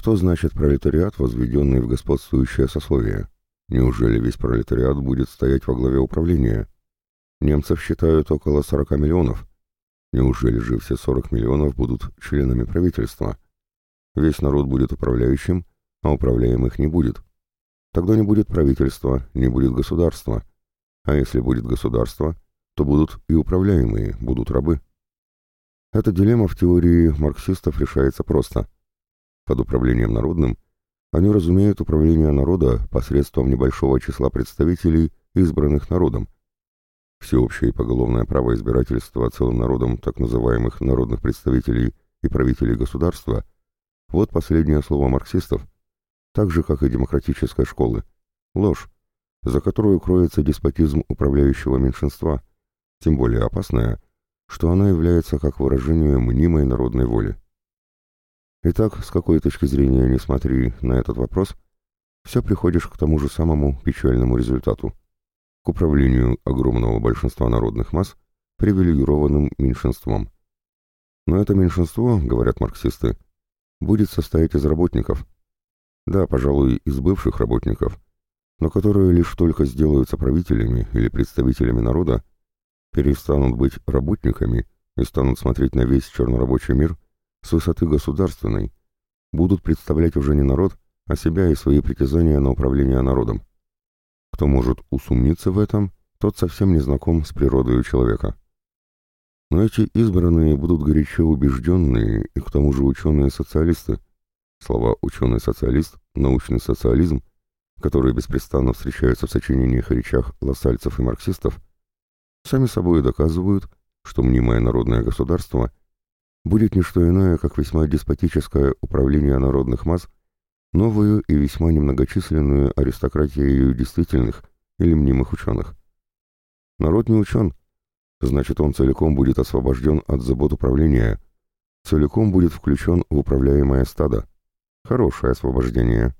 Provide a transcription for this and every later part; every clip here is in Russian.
Что значит пролетариат, возведенный в господствующее сословие? Неужели весь пролетариат будет стоять во главе управления? Немцев считают около 40 миллионов. Неужели же все 40 миллионов будут членами правительства? Весь народ будет управляющим, а управляемых не будет. Тогда не будет правительства, не будет государства. А если будет государство, то будут и управляемые, будут рабы. Эта дилемма в теории марксистов решается просто. Под управлением народным они разумеют управление народа посредством небольшого числа представителей, избранных народом. Всеобщее и поголовное право избирательства целым народом так называемых народных представителей и правителей государства – вот последнее слово марксистов, так же, как и демократической школы. Ложь, за которую кроется деспотизм управляющего меньшинства, тем более опасная, что она является как выражением мнимой народной воли. Итак, с какой точки зрения не смотри на этот вопрос, все приходишь к тому же самому печальному результату – к управлению огромного большинства народных масс привилегированным меньшинством. Но это меньшинство, говорят марксисты, будет состоять из работников. Да, пожалуй, из бывших работников, но которые лишь только сделаются правителями или представителями народа, перестанут быть работниками и станут смотреть на весь чернорабочий мир – с высоты государственной будут представлять уже не народ, а себя и свои притязания на управление народом. Кто может усомниться в этом, тот совсем не знаком с природой человека. Но эти избранные будут горячо убежденные и к тому же ученые-социалисты. Слова «ученый-социалист», «научный социализм», которые беспрестанно встречаются в сочинениях и речах лассальцев и марксистов, сами собой доказывают, что мнимое народное государство будет не что иное, как весьма деспотическое управление народных масс, новую и весьма немногочисленную аристократию действительных или мнимых ученых. Народ не учен, значит он целиком будет освобожден от забот управления, целиком будет включен в управляемое стадо. Хорошее освобождение.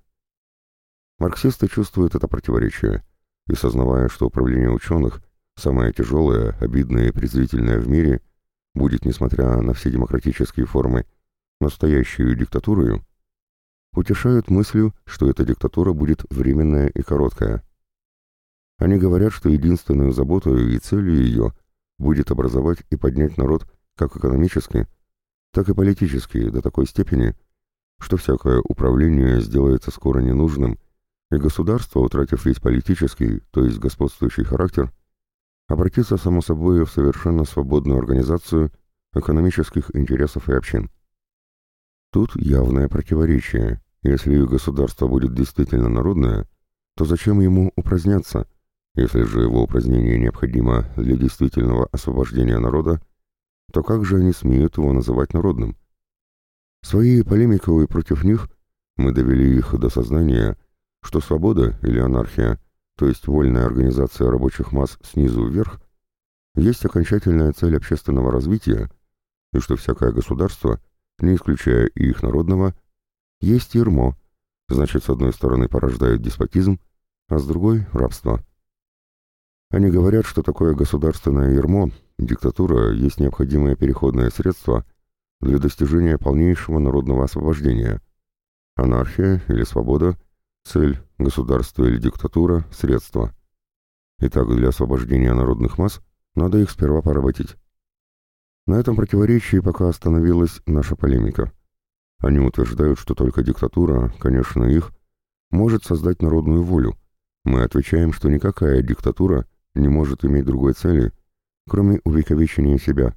Марксисты чувствуют это противоречие, и сознавая, что управление ученых, самое тяжелое, обидное и презрительное в мире – будет, несмотря на все демократические формы, настоящую диктатурою, утешают мыслью, что эта диктатура будет временная и короткая. Они говорят, что единственную заботой и целью ее будет образовать и поднять народ как экономически, так и политически до такой степени, что всякое управление сделается скоро ненужным, и государство, утратив весь политический, то есть господствующий характер, обратиться, само собой, в совершенно свободную организацию экономических интересов и общин. Тут явное противоречие. Если государство будет действительно народное, то зачем ему упраздняться? Если же его упразднение необходимо для действительного освобождения народа, то как же они смеют его называть народным? Своей полемикой против них мы довели их до сознания, что свобода или анархия – то есть вольная организация рабочих масс снизу вверх, есть окончательная цель общественного развития, и что всякое государство, не исключая и их народного, есть ермо, значит, с одной стороны порождает деспотизм, а с другой — рабство. Они говорят, что такое государственное ермо, диктатура, есть необходимое переходное средство для достижения полнейшего народного освобождения. Анархия или свобода — Цель – государство или диктатура, средства. Итак, для освобождения народных масс надо их сперва поработить. На этом противоречии пока остановилась наша полемика. Они утверждают, что только диктатура, конечно их, может создать народную волю. Мы отвечаем, что никакая диктатура не может иметь другой цели, кроме увековечения себя,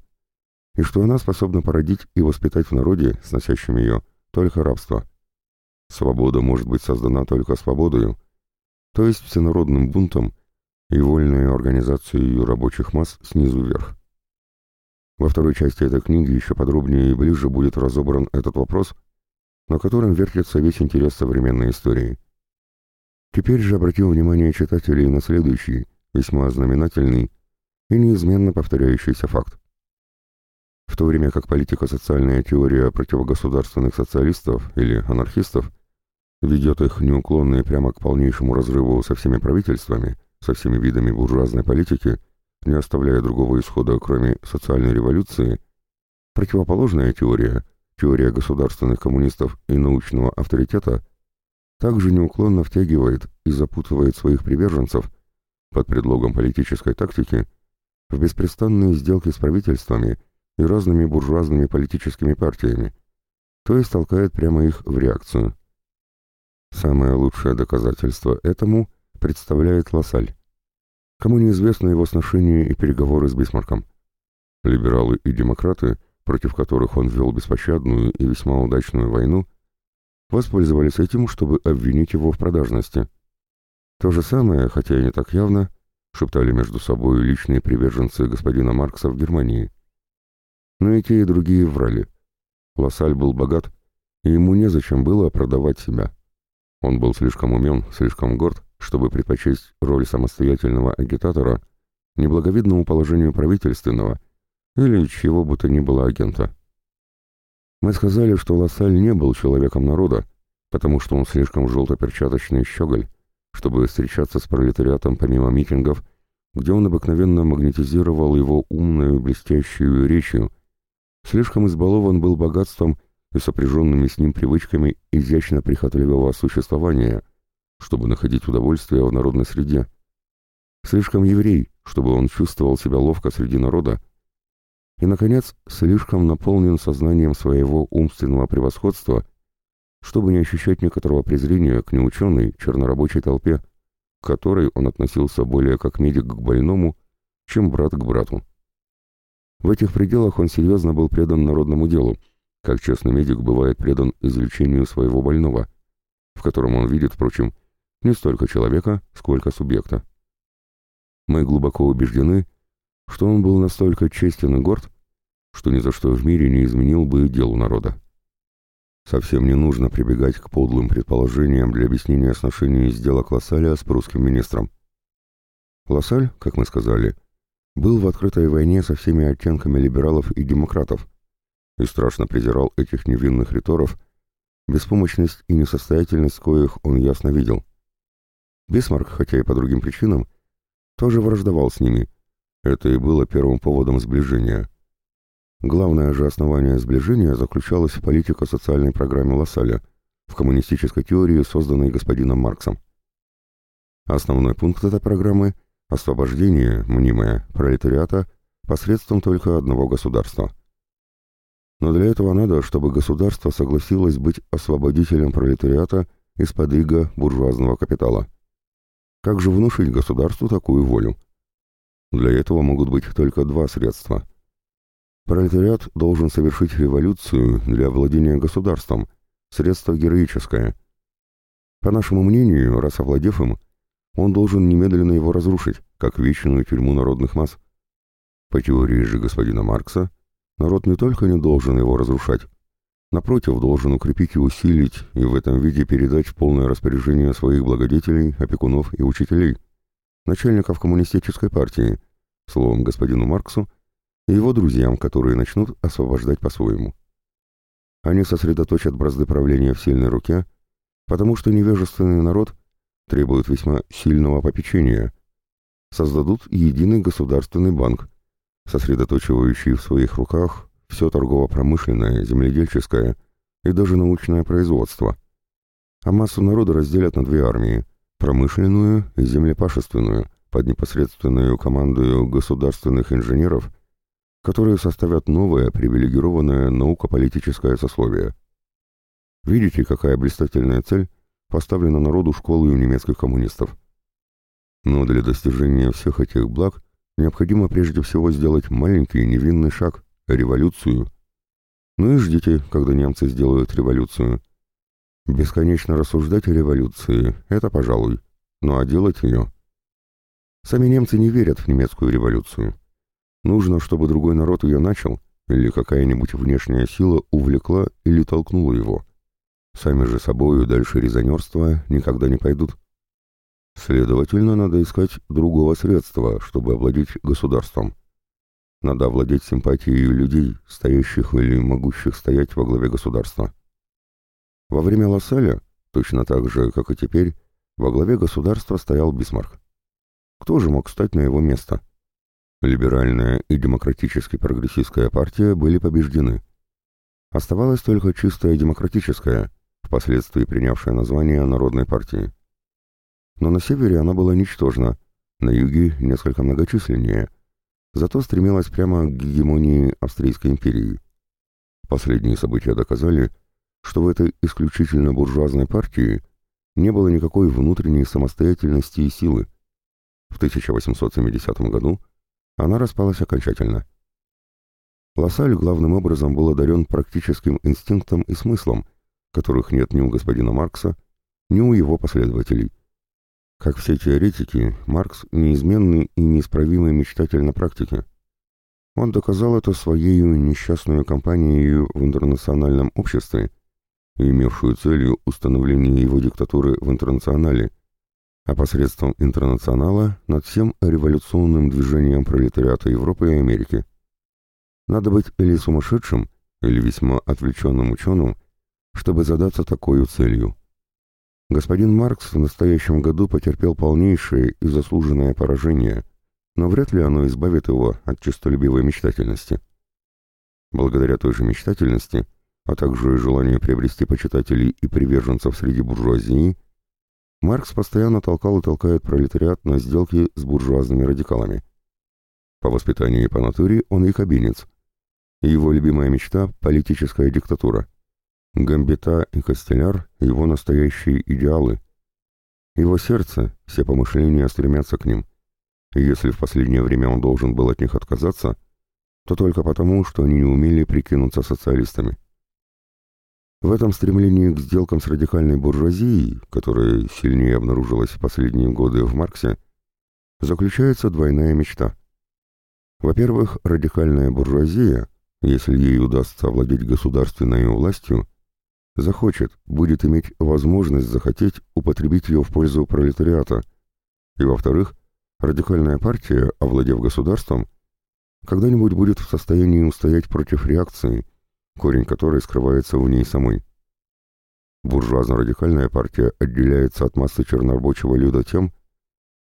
и что она способна породить и воспитать в народе, сносящем ее, только рабство – Свобода может быть создана только свободою, то есть всенародным бунтом и вольной организацией рабочих масс снизу вверх. Во второй части этой книги еще подробнее и ближе будет разобран этот вопрос, на котором вертится весь интерес современной истории. Теперь же обратил внимание читателей на следующий, весьма знаменательный и неизменно повторяющийся факт. В то время как политико-социальная теория противогосударственных социалистов или анархистов – ведет их неуклонно и прямо к полнейшему разрыву со всеми правительствами, со всеми видами буржуазной политики, не оставляя другого исхода, кроме социальной революции, противоположная теория, теория государственных коммунистов и научного авторитета, также неуклонно втягивает и запутывает своих приверженцев под предлогом политической тактики в беспрестанные сделки с правительствами и разными буржуазными политическими партиями, то есть толкает прямо их в реакцию. Самое лучшее доказательство этому представляет Лассаль. Кому неизвестно его сношение и переговоры с Бисмарком. Либералы и демократы, против которых он вел беспощадную и весьма удачную войну, воспользовались этим, чтобы обвинить его в продажности. То же самое, хотя и не так явно, шептали между собой личные приверженцы господина Маркса в Германии. Но и те, и другие врали. Лассаль был богат, и ему незачем было продавать себя. Он был слишком умен, слишком горд, чтобы предпочесть роль самостоятельного агитатора неблаговидному положению правительственного или чего бы то ни было агента. Мы сказали, что Лассаль не был человеком народа, потому что он слишком желто-перчаточный щеголь, чтобы встречаться с пролетариатом помимо митингов, где он обыкновенно магнетизировал его умную блестящую речью, слишком избалован был богатством и сопряженными с ним привычками изящно-прихотливого существования, чтобы находить удовольствие в народной среде. Слишком еврей, чтобы он чувствовал себя ловко среди народа. И, наконец, слишком наполнен сознанием своего умственного превосходства, чтобы не ощущать некоторого презрения к неученой чернорабочей толпе, к которой он относился более как медик к больному, чем брат к брату. В этих пределах он серьезно был предан народному делу, как честный медик бывает предан излечению своего больного, в котором он видит, впрочем, не столько человека, сколько субъекта. Мы глубоко убеждены, что он был настолько честен и горд, что ни за что в мире не изменил бы делу народа. Совсем не нужно прибегать к подлым предположениям для объяснения сношений сделок Лассаля с прусским министром. Лассаль, как мы сказали, был в открытой войне со всеми оттенками либералов и демократов, и страшно презирал этих невинных риторов, беспомощность и несостоятельность коих он ясно видел. Бисмарк, хотя и по другим причинам, тоже враждовал с ними. Это и было первым поводом сближения. Главное же основание сближения заключалось в политико-социальной программе Лассаля, в коммунистической теории, созданной господином Марксом. Основной пункт этой программы – освобождение, мнимое, пролетариата посредством только одного государства – но для этого надо, чтобы государство согласилось быть освободителем пролетариата из-под иго буржуазного капитала. Как же внушить государству такую волю? Для этого могут быть только два средства. Пролетариат должен совершить революцию для владения государством, средство героическое. По нашему мнению, раз овладев им, он должен немедленно его разрушить, как вечную тюрьму народных масс. По теории же господина Маркса, Народ не только не должен его разрушать, напротив, должен укрепить и усилить, и в этом виде передать в полное распоряжение своих благодетелей, опекунов и учителей, начальников коммунистической партии, словом, господину Марксу, и его друзьям, которые начнут освобождать по-своему. Они сосредоточат бразды правления в сильной руке, потому что невежественный народ требует весьма сильного попечения, создадут единый государственный банк, сосредоточивающий в своих руках все торгово-промышленное, земледельческое и даже научное производство. А массу народа разделят на две армии – промышленную и землепашественную, под непосредственную командою государственных инженеров, которые составят новое привилегированное наукополитическое сословие. Видите, какая блистательная цель поставлена народу школы у немецких коммунистов. Но для достижения всех этих благ Необходимо прежде всего сделать маленький невинный шаг — революцию. Ну и ждите, когда немцы сделают революцию. Бесконечно рассуждать о революции — это пожалуй, ну а делать ее... Сами немцы не верят в немецкую революцию. Нужно, чтобы другой народ ее начал, или какая-нибудь внешняя сила увлекла или толкнула его. Сами же собою дальше резонерства никогда не пойдут. Следовательно, надо искать другого средства, чтобы овладеть государством. Надо овладеть симпатией людей, стоящих или могущих стоять во главе государства. Во время Лассаля, точно так же, как и теперь, во главе государства стоял Бисмарк. Кто же мог стать на его место? Либеральная и демократически прогрессистская партия были побеждены. Оставалась только чистая демократическая, впоследствии принявшая название Народной партии. Но на севере она была ничтожна, на юге несколько многочисленнее, зато стремилась прямо к гегемонии Австрийской империи. Последние события доказали, что в этой исключительно буржуазной партии не было никакой внутренней самостоятельности и силы. В 1870 году она распалась окончательно. Лассаль главным образом был одарен практическим инстинктом и смыслом, которых нет ни у господина Маркса, ни у его последователей. Как все теоретики, Маркс неизменный и неисправимый мечтатель на практике. Он доказал это своей несчастную кампанией в интернациональном обществе, имевшую целью установление его диктатуры в интернационале, а посредством интернационала над всем революционным движением пролетариата Европы и Америки. Надо быть или сумасшедшим, или весьма отвлеченным ученым, чтобы задаться такой целью. Господин Маркс в настоящем году потерпел полнейшее и заслуженное поражение, но вряд ли оно избавит его от честолюбивой мечтательности. Благодаря той же мечтательности, а также желанию приобрести почитателей и приверженцев среди буржуазии, Маркс постоянно толкал и толкает пролетариат на сделки с буржуазными радикалами. По воспитанию и по натуре он их обинец, его любимая мечта — политическая диктатура. Гамбита и Костеляр — его настоящие идеалы. Его сердце, все помышления стремятся к ним. И если в последнее время он должен был от них отказаться, то только потому, что они не умели прикинуться социалистами. В этом стремлении к сделкам с радикальной буржуазией, которая сильнее обнаружилась в последние годы в Марксе, заключается двойная мечта. Во-первых, радикальная буржуазия если ей удастся овладеть государственной властью, захочет, будет иметь возможность захотеть употребить ее в пользу пролетариата. И во-вторых, радикальная партия, овладев государством, когда-нибудь будет в состоянии устоять против реакции, корень которой скрывается в ней самой. Буржуазно-радикальная партия отделяется от массы чернорабочего люда тем,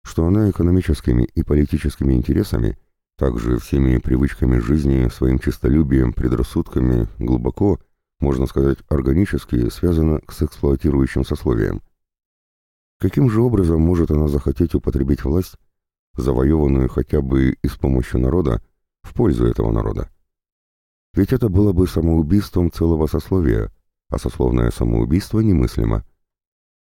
что она экономическими и политическими интересами – также всеми привычками жизни, своим честолюбием, предрассудками, глубоко, можно сказать, органически связана с эксплуатирующим сословием. Каким же образом может она захотеть употребить власть, завоеванную хотя бы и с помощью народа, в пользу этого народа? Ведь это было бы самоубийством целого сословия, а сословное самоубийство немыслимо.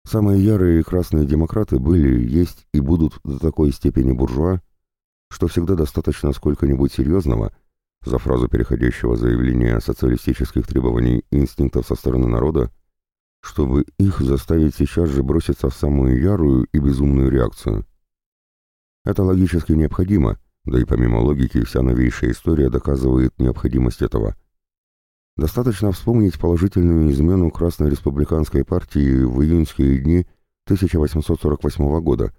Самые ярые красные демократы были, есть и будут до такой степени буржуа, что всегда достаточно сколько-нибудь серьезного, за фразу переходящего заявления социалистических требований и инстинктов со стороны народа, чтобы их заставить сейчас же броситься в самую ярую и безумную реакцию. Это логически необходимо, да и помимо логики вся новейшая история доказывает необходимость этого. Достаточно вспомнить положительную измену Красной Республиканской партии в июньские дни 1848 года,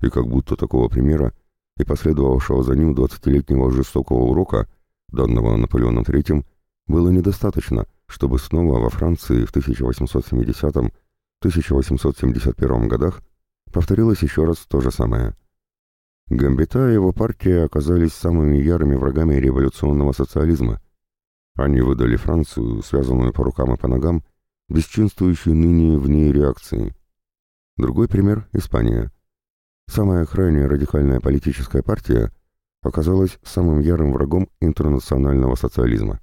и как будто такого примера и последовавшего за ним двадцатилетнего жестокого урока, данного Наполеоном III, было недостаточно, чтобы снова во Франции в 1870-1871 годах повторилось еще раз то же самое. Гамбита и его партия оказались самыми ярыми врагами революционного социализма. Они выдали Францию, связанную по рукам и по ногам, бесчинствующей ныне в ней реакции. Другой пример – Испания. Самая крайняя радикальная политическая партия оказалась самым ярым врагом интернационального социализма.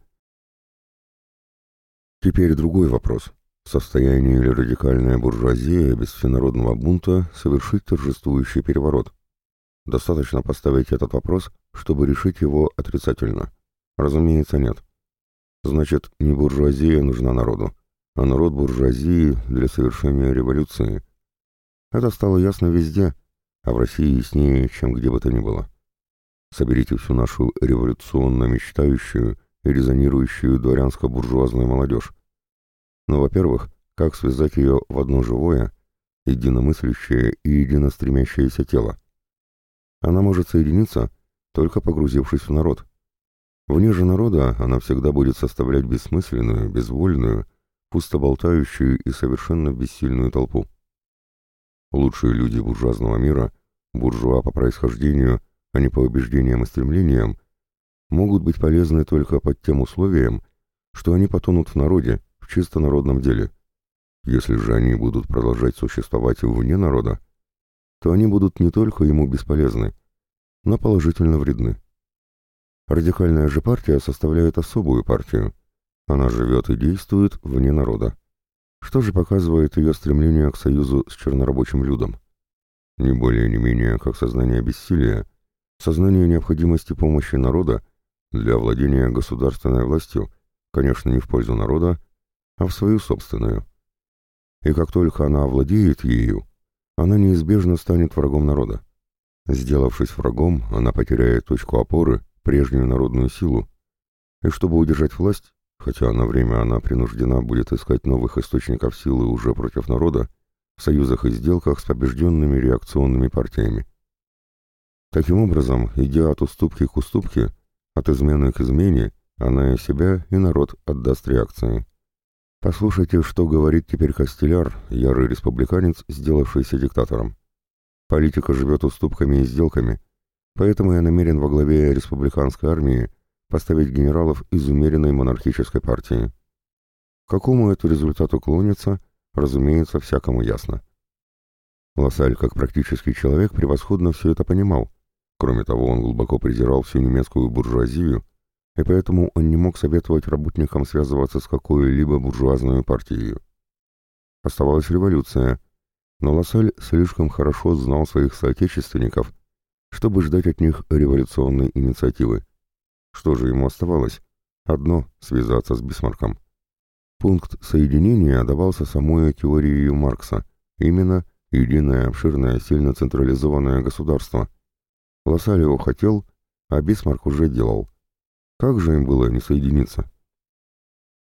Теперь другой вопрос. Состояние ли радикальная буржуазия без всенародного бунта совершить торжествующий переворот? Достаточно поставить этот вопрос, чтобы решить его отрицательно. Разумеется, нет. Значит, не буржуазия нужна народу, а народ буржуазии для совершения революции. Это стало ясно везде, а в России яснее, чем где бы то ни было. Соберите всю нашу революционно мечтающую и резонирующую дворянско-буржуазную молодежь. Ну, во-первых, как связать ее в одно живое, единомыслящее и единостремящееся тело? Она может соединиться, только погрузившись в народ. Вне же народа она всегда будет составлять бессмысленную, безвольную, пустоболтающую и совершенно бессильную толпу. Лучшие люди буржуазного мира, буржуа по происхождению, а не по убеждениям и стремлениям, могут быть полезны только под тем условием, что они потонут в народе, в чисто народном деле. Если же они будут продолжать существовать вне народа, то они будут не только ему бесполезны, но положительно вредны. Радикальная же партия составляет особую партию. Она живет и действует вне народа. Что же показывает ее стремление к союзу с чернорабочим людом? Не более не менее, как сознание бессилия, сознание необходимости помощи народа для владения государственной властью, конечно, не в пользу народа, а в свою собственную. И как только она овладеет ею, она неизбежно станет врагом народа. Сделавшись врагом, она потеряет точку опоры, прежнюю народную силу, и чтобы удержать власть, хотя на время она принуждена будет искать новых источников силы уже против народа, в союзах и сделках с побежденными реакционными партиями. Таким образом, идя от уступки к уступке, от измены к измене, она и себя, и народ отдаст реакции. Послушайте, что говорит теперь Костеляр, ярый республиканец, сделавшийся диктатором. Политика живет уступками и сделками, поэтому я намерен во главе республиканской армии поставить генералов из умеренной монархической партии. К какому это результату клонится, разумеется, всякому ясно. Лассаль, как практический человек, превосходно все это понимал. Кроме того, он глубоко презирал всю немецкую буржуазию, и поэтому он не мог советовать работникам связываться с какой-либо буржуазной партией. Оставалась революция, но Лассаль слишком хорошо знал своих соотечественников, чтобы ждать от них революционной инициативы. Что же ему оставалось? Одно — связаться с Бисмарком. Пункт соединения давался самой теорией Маркса, именно единое, обширное, сильно централизованное государство. Лассаль его хотел, а Бисмарк уже делал. Как же им было не соединиться?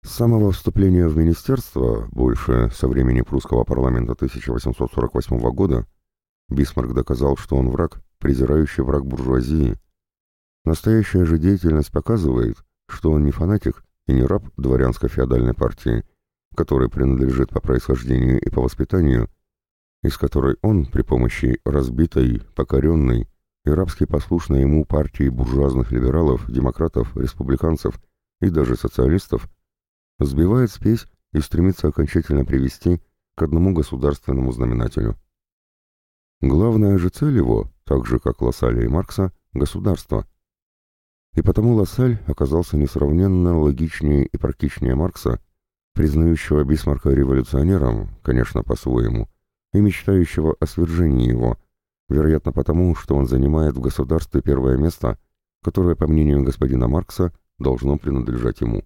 С самого вступления в министерство, больше со времени прусского парламента 1848 года, Бисмарк доказал, что он враг, презирающий враг буржуазии. Настоящая же деятельность показывает, что он не фанатик и не раб дворянско-феодальной партии, к которой принадлежит по происхождению и по воспитанию, из которой он при помощи разбитой, покоренной и рабски послушной ему партии буржуазных либералов, демократов, республиканцев и даже социалистов сбивает спесь и стремится окончательно привести к одному государственному знаменателю. Главная же цель его, так же как Лассаля и Маркса, — государство. И потому Лассаль оказался несравненно логичнее и практичнее Маркса, признающего Бисмарка революционером, конечно, по-своему, и мечтающего о свержении его, вероятно потому, что он занимает в государстве первое место, которое, по мнению господина Маркса, должно принадлежать ему.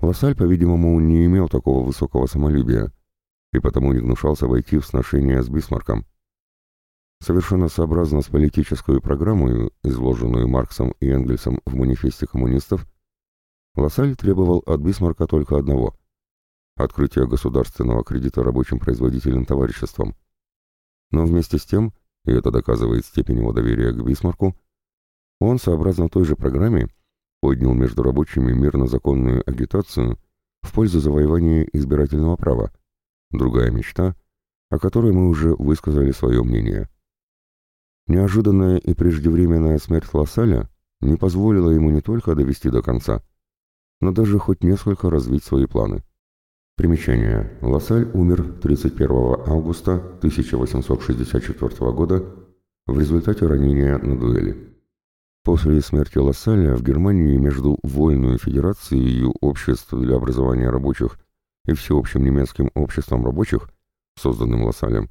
Лассаль, по-видимому, не имел такого высокого самолюбия, и потому не гнушался войти в сношение с Бисмарком. Совершенно сообразно с политической программой, изложенную Марксом и Энгельсом в манифесте коммунистов, Лассаль требовал от Бисмарка только одного – открытия государственного кредита рабочим производительным товариществам. Но вместе с тем, и это доказывает степень его доверия к Бисмарку, он, сообразно той же программе, поднял между рабочими мирно-законную агитацию в пользу завоевания избирательного права, другая мечта, о которой мы уже высказали свое мнение. Неожиданная и преждевременная смерть Лассаля не позволила ему не только довести до конца, но даже хоть несколько развить свои планы. Примечание. Лассаль умер 31 августа 1864 года в результате ранения на дуэли. После смерти Лассаля в Германии между Вольную Федерацией обществ для образования рабочих и Всеобщим немецким обществом рабочих, созданным Лассалем,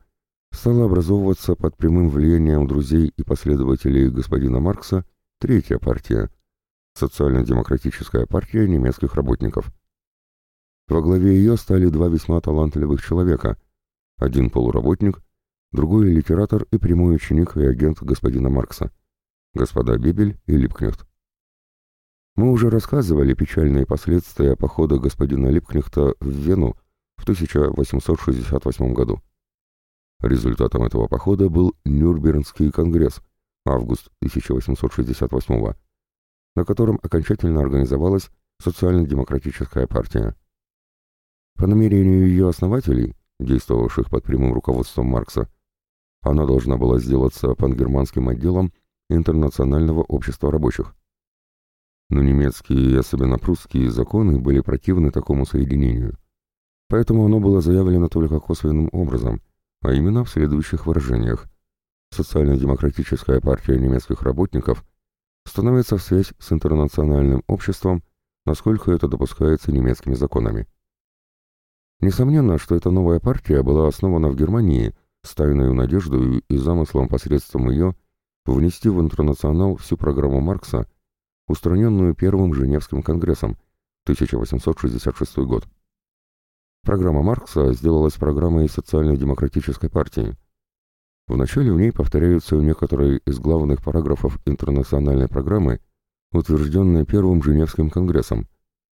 стала образовываться под прямым влиянием друзей и последователей господина Маркса третья партия – социально-демократическая партия немецких работников. Во главе ее стали два весьма талантливых человека – один полуработник, другой литератор и прямой ученик и агент господина Маркса – господа Бибель и Липкнехт. Мы уже рассказывали печальные последствия похода господина Липкнехта в Вену в 1868 году. Результатом этого похода был Нюрнбергский конгресс, август 1868 на котором окончательно организовалась социально-демократическая партия. По намерению ее основателей, действовавших под прямым руководством Маркса, она должна была сделаться пангерманским отделом Интернационального общества рабочих. Но немецкие и особенно прусские законы были противны такому соединению. Поэтому оно было заявлено только косвенным образом, а именно в следующих выражениях. Социально-демократическая партия немецких работников становится в связь с интернациональным обществом, насколько это допускается немецкими законами. Несомненно, что эта новая партия была основана в Германии с тайной надеждой и замыслом посредством ее внести в интернационал всю программу Маркса, устраненную Первым Женевским конгрессом 1866 год. Программа Маркса сделалась программой социально-демократической партии. Вначале в ней повторяются некоторые из главных параграфов интернациональной программы, утвержденные Первым Женевским конгрессом,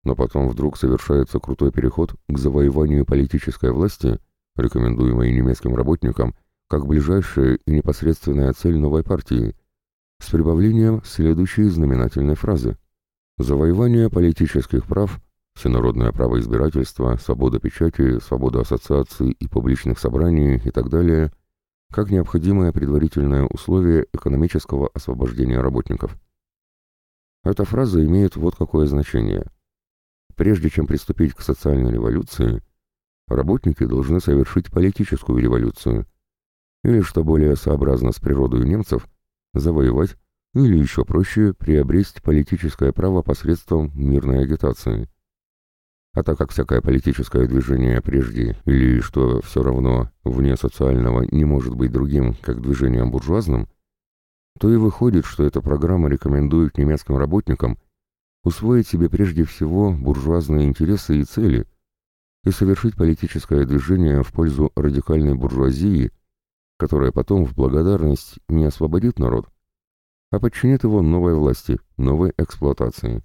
но потом вдруг совершается крутой переход к завоеванию политической власти, рекомендуемой немецким работникам, как ближайшая и непосредственная цель новой партии, с прибавлением следующей знаменательной фразы «Завоевание политических прав, всенародное право избирательства, свобода печати, свобода ассоциаций и публичных собраний и так далее, как необходимое предварительное условие экономического освобождения работников». Эта фраза имеет вот какое значение – Прежде чем приступить к социальной революции, работники должны совершить политическую революцию, или, что более сообразно с природой немцев, завоевать, или еще проще, приобрести политическое право посредством мирной агитации. А так как всякое политическое движение прежде, или, что все равно, вне социального не может быть другим, как движением буржуазным, то и выходит, что эта программа рекомендует немецким работникам усвоить себе прежде всего буржуазные интересы и цели и совершить политическое движение в пользу радикальной буржуазии, которая потом в благодарность не освободит народ, а подчинит его новой власти, новой эксплуатации.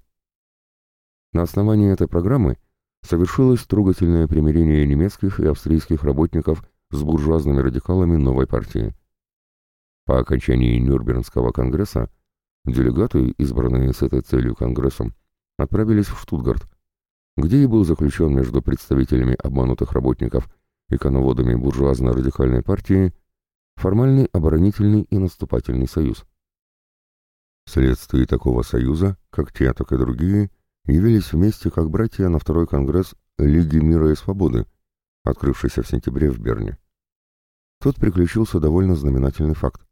На основании этой программы совершилось трогательное примирение немецких и австрийских работников с буржуазными радикалами новой партии. По окончании Нюрнбергского конгресса Делегаты, избранные с этой целью Конгрессом, отправились в Штутгарт, где и был заключен между представителями обманутых работников и коноводами буржуазно-радикальной партии формальный оборонительный и наступательный союз. Вследствие такого союза, как те, так и другие, явились вместе как братья на второй конгресс Лиги мира и свободы, открывшийся в сентябре в Берне. Тут приключился довольно знаменательный факт.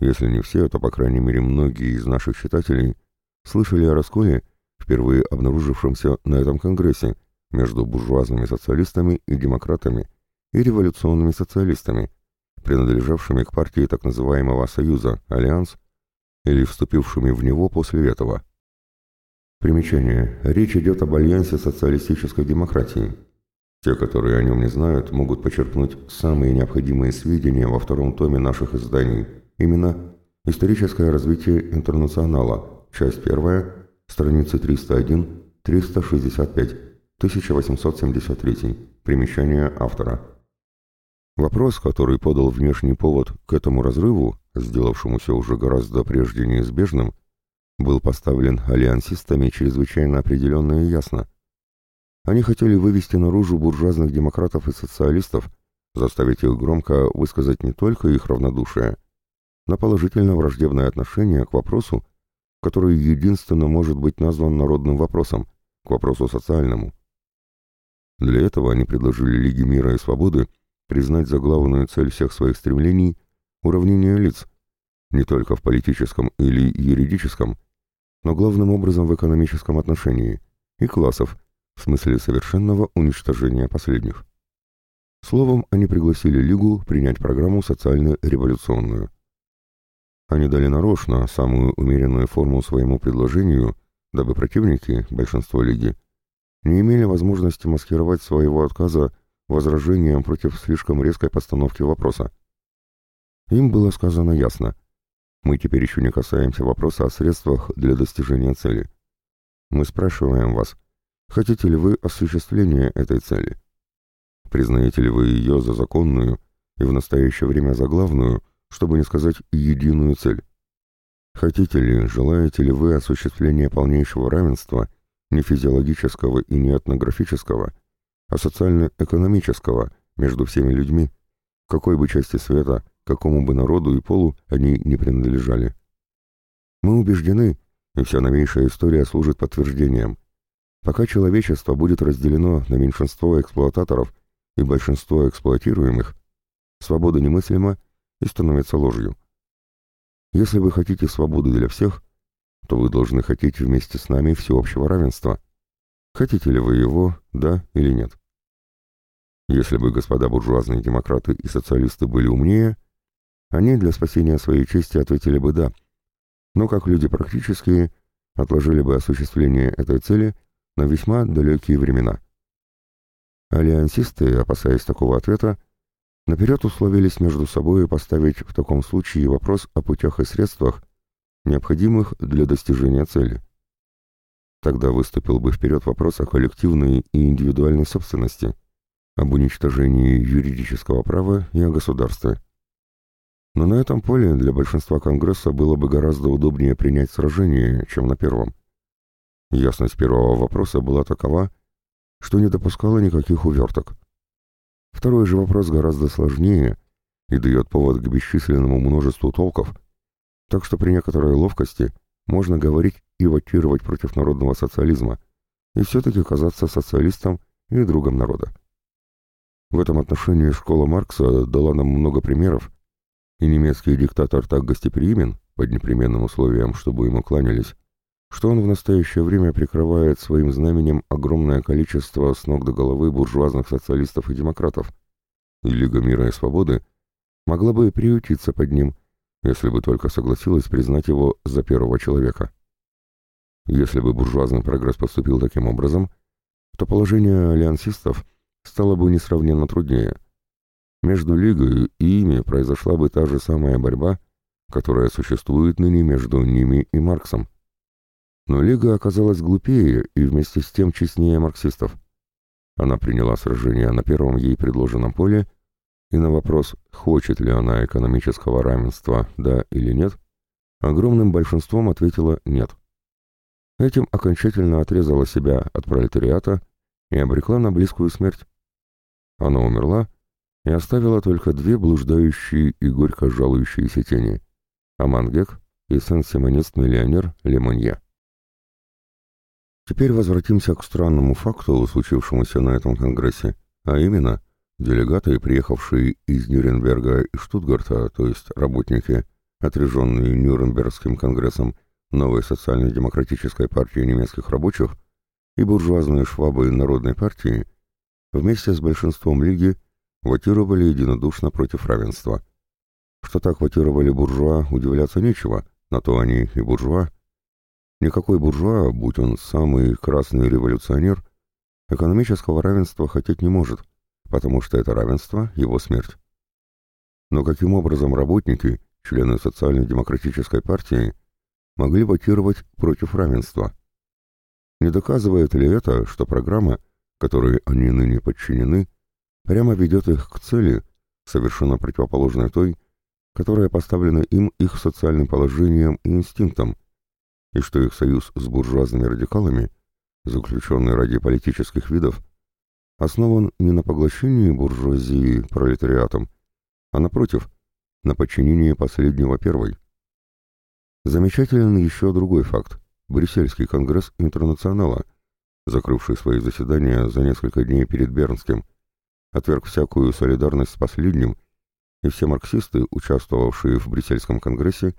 Если не все, то, по крайней мере, многие из наших читателей слышали о расколе, впервые обнаружившемся на этом конгрессе, между буржуазными социалистами и демократами и революционными социалистами, принадлежавшими к партии так называемого «Союза», «Альянс» или вступившими в него после этого. Примечание. Речь идет об альянсе социалистической демократии. Те, которые о нем не знают, могут почерпнуть самые необходимые сведения во втором томе наших изданий – Именно «Историческое развитие интернационала», часть первая, страницы 301-365, 1873, примечание автора. Вопрос, который подал внешний повод к этому разрыву, сделавшемуся уже гораздо прежде неизбежным, был поставлен альянсистами чрезвычайно определенно и ясно. Они хотели вывести наружу буржуазных демократов и социалистов, заставить их громко высказать не только их равнодушие, на положительно враждебное отношение к вопросу, который единственно может быть назван народным вопросом, к вопросу социальному. Для этого они предложили Лиге мира и свободы признать за главную цель всех своих стремлений уравнение лиц, не только в политическом или юридическом, но главным образом в экономическом отношении, и классов, в смысле совершенного уничтожения последних. Словом, они пригласили Лигу принять программу социально-революционную. Они дали нарочно самую умеренную форму своему предложению, дабы противники, большинство лиги, не имели возможности маскировать своего отказа возражением против слишком резкой постановки вопроса. Им было сказано ясно. Мы теперь еще не касаемся вопроса о средствах для достижения цели. Мы спрашиваем вас, хотите ли вы осуществления этой цели? Признаете ли вы ее за законную и в настоящее время за главную, чтобы не сказать единую цель. Хотите ли, желаете ли вы осуществления полнейшего равенства, не физиологического и не этнографического, а социально-экономического между всеми людьми, какой бы части света, какому бы народу и полу они не принадлежали? Мы убеждены, И вся новейшая история служит подтверждением. Пока человечество будет разделено на меньшинство эксплуататоров и большинство эксплуатируемых, свобода немыслима и становится ложью. Если вы хотите свободы для всех, то вы должны хотеть вместе с нами всеобщего равенства. Хотите ли вы его, да или нет? Если бы господа буржуазные демократы и социалисты были умнее, они для спасения своей чести ответили бы «да», но как люди практические отложили бы осуществление этой цели на весьма далекие времена. Альянсисты, опасаясь такого ответа, наперед условились между собой поставить в таком случае вопрос о путях и средствах, необходимых для достижения цели. Тогда выступил бы вперед вопрос о коллективной и индивидуальной собственности, об уничтожении юридического права и о государстве. Но на этом поле для большинства Конгресса было бы гораздо удобнее принять сражение, чем на первом. Ясность первого вопроса была такова, что не допускала никаких уверток. Второй же вопрос гораздо сложнее и дает повод к бесчисленному множеству толков, так что при некоторой ловкости можно говорить и ватировать против народного социализма и все-таки казаться социалистом и другом народа. В этом отношении школа Маркса дала нам много примеров, и немецкий диктатор так гостеприимен, под непременным условием, чтобы ему кланялись, что он в настоящее время прикрывает своим знаменем огромное количество с ног до головы буржуазных социалистов и демократов, и Лига мира и свободы могла бы приютиться под ним, если бы только согласилась признать его за первого человека. Если бы буржуазный прогресс поступил таким образом, то положение альянсистов стало бы несравненно труднее. Между Лигой и ими произошла бы та же самая борьба, которая существует ныне между ними и Марксом. Но Лига оказалась глупее и вместе с тем честнее марксистов. Она приняла сражение на первом ей предложенном поле, и на вопрос, хочет ли она экономического равенства, да или нет, огромным большинством ответила «нет». Этим окончательно отрезала себя от пролетариата и обрекла на близкую смерть. Она умерла и оставила только две блуждающие и горько жалующиеся тени — Амангек и сен-симонист-миллионер Лемонье. Теперь возвратимся к странному факту, случившемуся на этом конгрессе, а именно, делегаты, приехавшие из Нюрнберга и Штутгарта, то есть работники, отряженные Нюрнбергским конгрессом новой социально-демократической партии немецких рабочих и буржуазные швабы Народной партии, вместе с большинством лиги вотировали единодушно против равенства. Что так вотировали буржуа, удивляться нечего, на то они и буржуа, Никакой буржуа, будь он самый красный революционер, экономического равенства хотеть не может, потому что это равенство – его смерть. Но каким образом работники, члены социально-демократической партии, могли вотировать против равенства? Не доказывает ли это, что программа, которой они ныне подчинены, прямо ведет их к цели, совершенно противоположной той, которая поставлена им их социальным положением и инстинктом, и что их союз с буржуазными радикалами, заключенный ради политических видов, основан не на поглощении буржуазии пролетариатом, а напротив, на подчинении последнего первой. Замечателен еще другой факт – Брюссельский конгресс интернационала, закрывший свои заседания за несколько дней перед Бернским, отверг всякую солидарность с последним, и все марксисты, участвовавшие в Брюссельском конгрессе,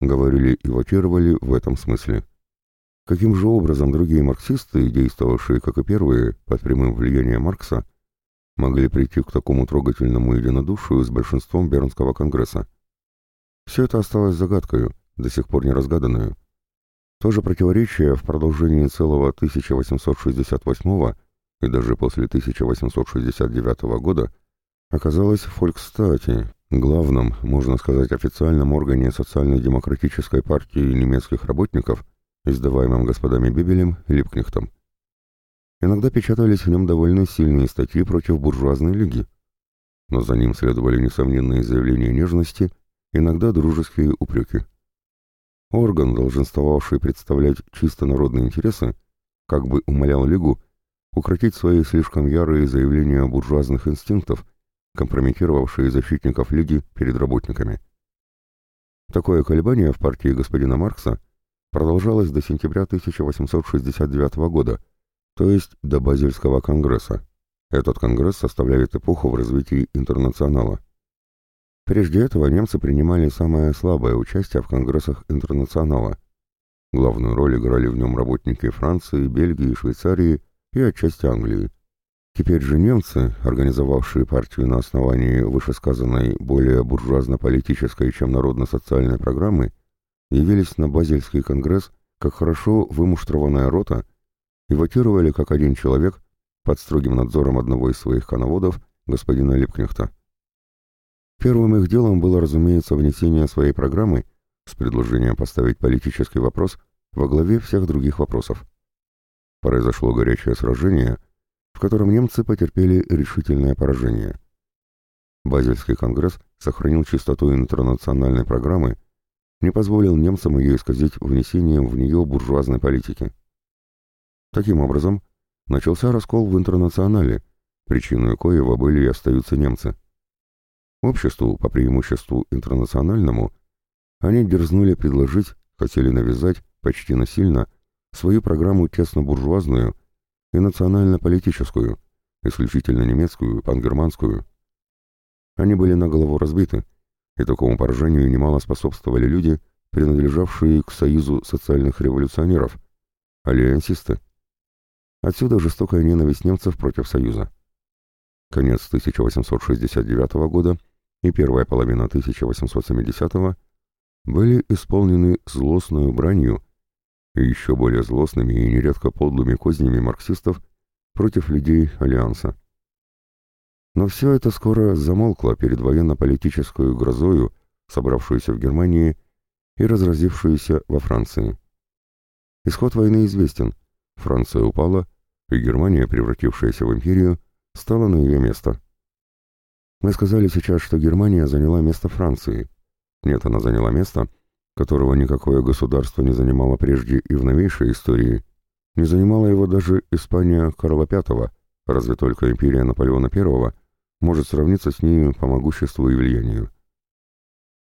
говорили и вотировали в этом смысле. Каким же образом другие марксисты, действовавшие, как и первые, под прямым влиянием Маркса, могли прийти к такому трогательному единодушию с большинством Бернского конгресса? Все это осталось загадкой, до сих пор не разгаданную. То же противоречие в продолжении целого 1868 и даже после 1869 года оказалось в Фолькстате, главном, можно сказать, официальном органе социально-демократической партии немецких работников, издаваемом господами Бибелем Липкнехтом. Иногда печатались в нем довольно сильные статьи против буржуазной лиги, но за ним следовали несомненные заявления нежности, иногда дружеские упреки. Орган, долженствовавший представлять чисто народные интересы, как бы умолял Лигу укротить свои слишком ярые заявления буржуазных инстинктов компрометировавшие защитников Лиги перед работниками. Такое колебание в партии господина Маркса продолжалась до сентября 1869 года, то есть до Базельского конгресса. Этот конгресс составляет эпоху в развитии интернационала. Прежде этого немцы принимали самое слабое участие в конгрессах интернационала. Главную роль играли в нем работники Франции, Бельгии, Швейцарии и отчасти Англии. Теперь же немцы, организовавшие партию на основании вышесказанной более буржуазно-политической, чем народно-социальной программы, явились на Базельский конгресс как хорошо вымуштрованная рота и вотировали как один человек под строгим надзором одного из своих коноводов, господина Липкнехта. Первым их делом было, разумеется, внесение своей программы с предложением поставить политический вопрос во главе всех других вопросов. Произошло горячее сражение, в котором немцы потерпели решительное поражение. Базельский конгресс сохранил чистоту интернациональной программы, не позволил немцам ее исказить внесением в нее буржуазной политики. Таким образом, начался раскол в интернационале, причиной коего были и остаются немцы. Обществу, по преимуществу интернациональному, они дерзнули предложить, хотели навязать, почти насильно, свою программу тесно-буржуазную и национально-политическую, исключительно немецкую, пангерманскую. Они были на голову разбиты, и такому поражению немало способствовали люди, принадлежавшие к Союзу социальных революционеров, альянсисты. Отсюда жестокая ненависть немцев против Союза. Конец 1869 года и первая половина 1870 были исполнены злостной бранью и еще более злостными и нередко подлыми кознями марксистов против людей Альянса. Но все это скоро замолкло перед военно-политической грозою, собравшуюся в Германии и разразившуюся во Франции. Исход войны известен. Франция упала, и Германия, превратившаяся в империю, стала на ее место. Мы сказали сейчас, что Германия заняла место Франции. Нет, она заняла место, которого никакое государство не занимало прежде и в новейшей истории. Не занимала его даже Испания Карла V, разве только империя Наполеона I может сравниться с ней по могуществу и влиянию.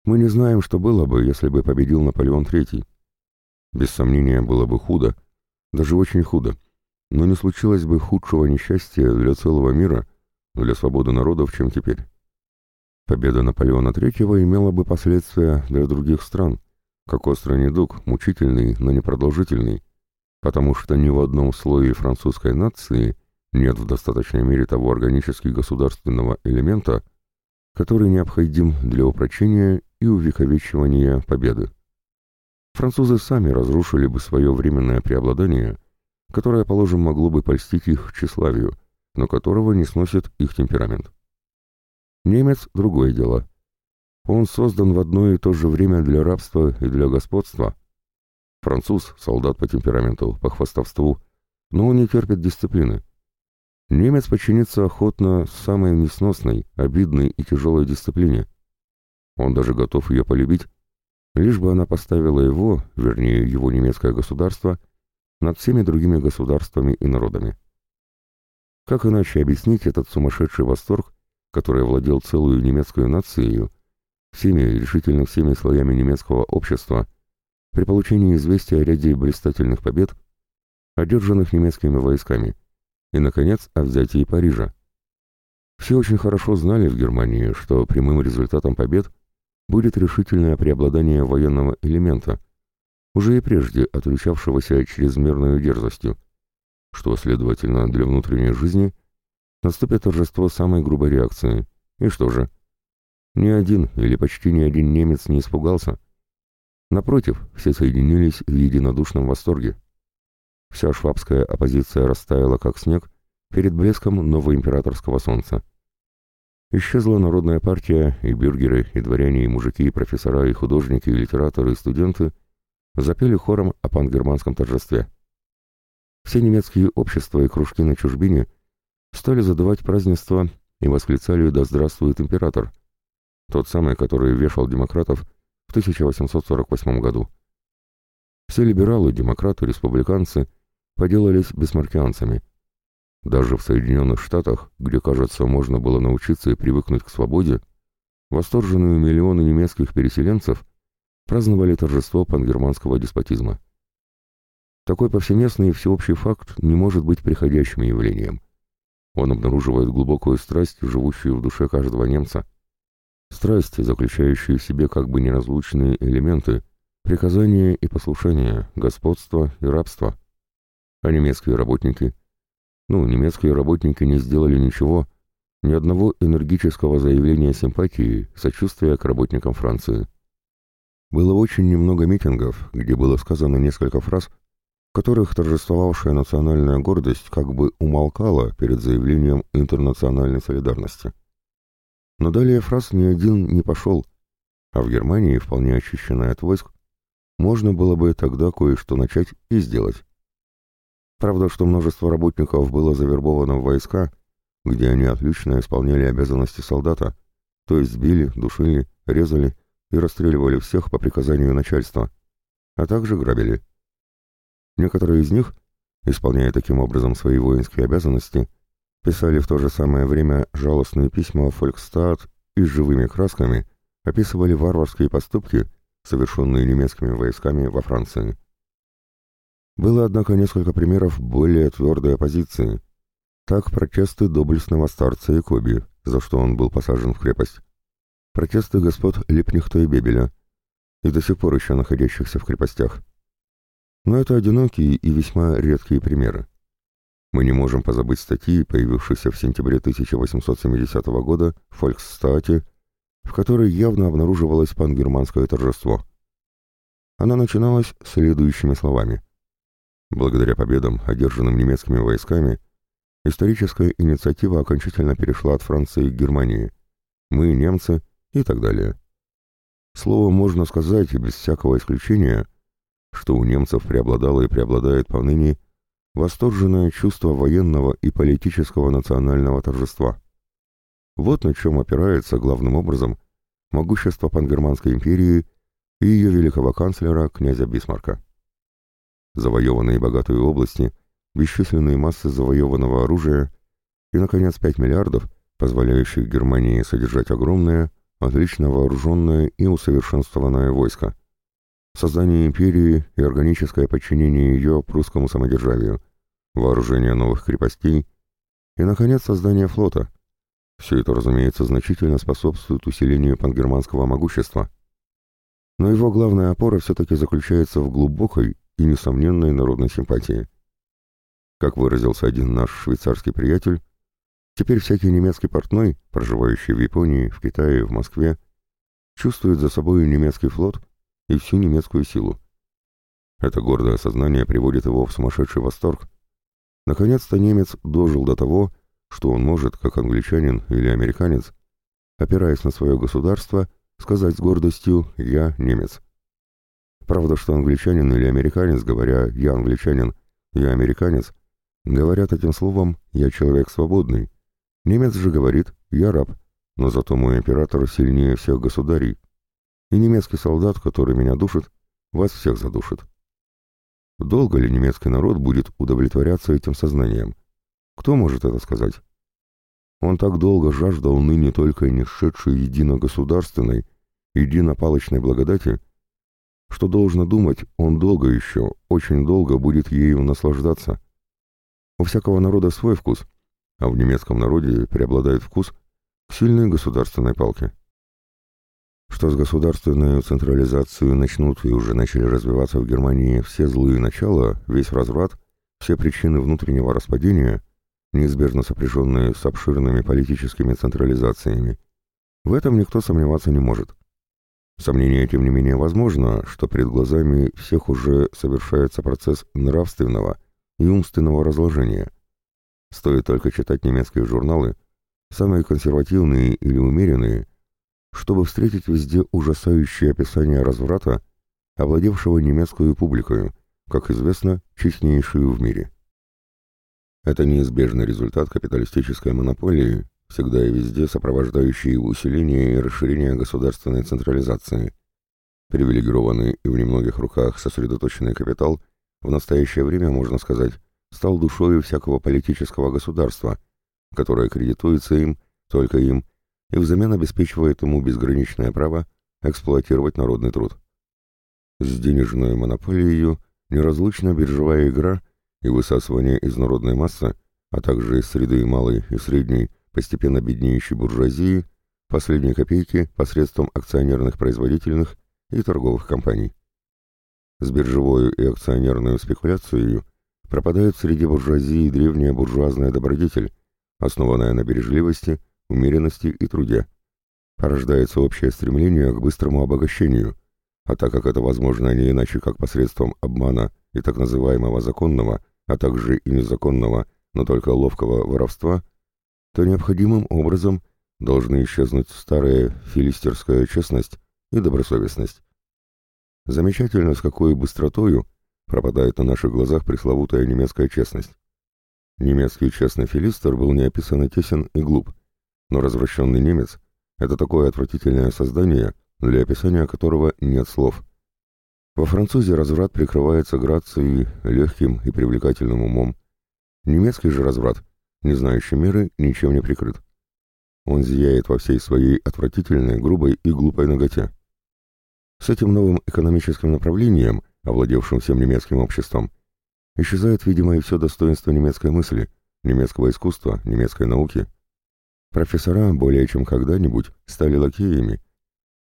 Мы не знаем, что было бы, если бы победил Наполеон III. Без сомнения, было бы худо, даже очень худо, но не случилось бы худшего несчастья для целого мира, для свободы народов, чем теперь. Победа Наполеона III имела бы последствия для других стран, как острый недуг, мучительный, но непродолжительный, потому что ни в одном слое французской нации нет в достаточной мере того органически государственного элемента, который необходим для упрочения и увековечивания победы. Французы сами разрушили бы свое временное преобладание, которое, положим, могло бы польстить их тщеславию, но которого не сносит их темперамент. Немец — другое дело. Он создан в одно и то же время для рабства и для господства. Француз — солдат по темпераменту, по хвастовству, но он не терпит дисциплины. Немец подчинится охотно самой несносной, обидной и тяжелой дисциплине. Он даже готов ее полюбить, лишь бы она поставила его, вернее, его немецкое государство, над всеми другими государствами и народами. Как иначе объяснить этот сумасшедший восторг, который владел целую немецкую нацию, всеми, решительно всеми слоями немецкого общества, при получении известия о ряде блистательных побед, одержанных немецкими войсками – и, наконец, о взятии Парижа. Все очень хорошо знали в Германии, что прямым результатом побед будет решительное преобладание военного элемента, уже и прежде отличавшегося чрезмерной дерзостью, что, следовательно, для внутренней жизни наступит торжество самой грубой реакции. И что же? Ни один или почти ни один немец не испугался. Напротив, все соединились в единодушном восторге. Вся швабская оппозиция растаяла, как снег, перед блеском новоимператорского солнца. Исчезла народная партия, и бюргеры, и дворяне, и мужики, и профессора, и художники, и литераторы, и студенты запели хором о пангерманском торжестве. Все немецкие общества и кружки на чужбине стали задавать празднества и восклицали «Да здравствует император!» Тот самый, который вешал демократов в 1848 году. Все либералы, демократы, республиканцы поделались бисмаркианцами. Даже в Соединенных Штатах, где, кажется, можно было научиться и привыкнуть к свободе, восторженные миллионы немецких переселенцев праздновали торжество пангерманского деспотизма. Такой повсеместный и всеобщий факт не может быть приходящим явлением. Он обнаруживает глубокую страсть, живущую в душе каждого немца. Страсть, заключающую в себе как бы неразлучные элементы, приказания и послушания, господство и рабство. А немецкие работники? Ну, немецкие работники не сделали ничего, ни одного энергического заявления симпатии, сочувствия к работникам Франции. Было очень немного митингов, где было сказано несколько фраз, которых торжествовавшая национальная гордость как бы умолкала перед заявлением интернациональной солидарности. Но далее фраз ни один не пошел, а в Германии, вполне очищенной от войск, можно было бы тогда кое-что начать и сделать. Правда, что множество работников было завербовано в войска, где они отлично исполняли обязанности солдата, то есть били, душили, резали и расстреливали всех по приказанию начальства, а также грабили. Некоторые из них, исполняя таким образом свои воинские обязанности, писали в то же самое время жалостные письма Фолькстат и живыми красками описывали варварские поступки, совершенные немецкими войсками во Франции. Было, однако, несколько примеров более твердой оппозиции. Так протесты доблестного старца Якоби, за что он был посажен в крепость. Протесты господ Липнихта и Бебеля, и до сих пор еще находящихся в крепостях. Но это одинокие и весьма редкие примеры. Мы не можем позабыть статьи, появившиеся в сентябре 1870 года в Фольксстате, в которой явно обнаруживалось пангерманское торжество. Она начиналась следующими словами. Благодаря победам, одержанным немецкими войсками, историческая инициатива окончательно перешла от Франции к Германии. Мы, немцы и так далее. Слово можно сказать без всякого исключения – что у немцев преобладало и преобладает поныне восторженное чувство военного и политического национального торжества. Вот на чем опирается главным образом могущество Пангерманской империи и ее великого канцлера князя Бисмарка. Завоеванные богатые области, бесчисленные массы завоеванного оружия и, наконец, 5 миллиардов, позволяющих Германии содержать огромное, отлично вооруженное и усовершенствованное войско – создание империи и органическое подчинение ее прусскому самодержавию, вооружение новых крепостей и, наконец, создание флота. Все это, разумеется, значительно способствует усилению пангерманского могущества. Но его главная опора все-таки заключается в глубокой и несомненной народной симпатии. Как выразился один наш швейцарский приятель, теперь всякий немецкий портной, проживающий в Японии, в Китае, в Москве, чувствует за собой немецкий флот – и всю немецкую силу. Это гордое сознание приводит его в сумасшедший восторг. Наконец-то немец дожил до того, что он может, как англичанин или американец, опираясь на свое государство, сказать с гордостью «я немец». Правда, что англичанин или американец, говоря «я англичанин», «я американец», говорят этим словом «я человек свободный». Немец же говорит «я раб», но зато мой император сильнее всех государей и немецкий солдат, который меня душит, вас всех задушит. Долго ли немецкий народ будет удовлетворяться этим сознанием? Кто может это сказать? Он так долго жаждал ныне только не шедшей единогосударственной, единопалочной благодати, что, должно думать, он долго еще, очень долго будет ею наслаждаться. У всякого народа свой вкус, а в немецком народе преобладает вкус к сильной государственной палке что с государственной централизацией начнут и уже начали развиваться в Германии все злые начала, весь разврат, все причины внутреннего распадения, неизбежно сопряженные с обширными политическими централизациями, в этом никто сомневаться не может. Сомнение, тем не менее, возможно, что перед глазами всех уже совершается процесс нравственного и умственного разложения. Стоит только читать немецкие журналы, самые консервативные или умеренные – чтобы встретить везде ужасающее описание разврата, овладевшего немецкую публикою, как известно, честнейшую в мире. Это неизбежный результат капиталистической монополии, всегда и везде сопровождающий усиление и расширение государственной централизации. Привилегированный и в немногих руках сосредоточенный капитал в настоящее время, можно сказать, стал душой всякого политического государства, которое кредитуется им, только им, и взамен обеспечивает ему безграничное право эксплуатировать народный труд. С денежной монополией неразлучна биржевая игра и высасывание из народной массы, а также из среды малой и средней, постепенно беднеющей буржуазии, последние копейки посредством акционерных производительных и торговых компаний. С биржевой и акционерной спекуляцией пропадает среди буржуазии древняя буржуазная добродетель, основанная на бережливости, умеренности и труде. Порождается общее стремление к быстрому обогащению, а так как это возможно не иначе как посредством обмана и так называемого законного, а также и незаконного, но только ловкого воровства, то необходимым образом должны исчезнуть старая филистерская честность и добросовестность. Замечательно, с какой быстротою пропадает на наших глазах пресловутая немецкая честность. Немецкий честный филистер был неописанно тесен и глуп, но развращенный немец — это такое отвратительное создание, для описания которого нет слов. Во французе разврат прикрывается грацией, легким и привлекательным умом. Немецкий же разврат, не знающий меры, ничем не прикрыт. Он зияет во всей своей отвратительной, грубой и глупой ноготе. С этим новым экономическим направлением, овладевшим всем немецким обществом, исчезает, видимо, и все достоинство немецкой мысли, немецкого искусства, немецкой науки. Профессора более чем когда-нибудь стали лакеями,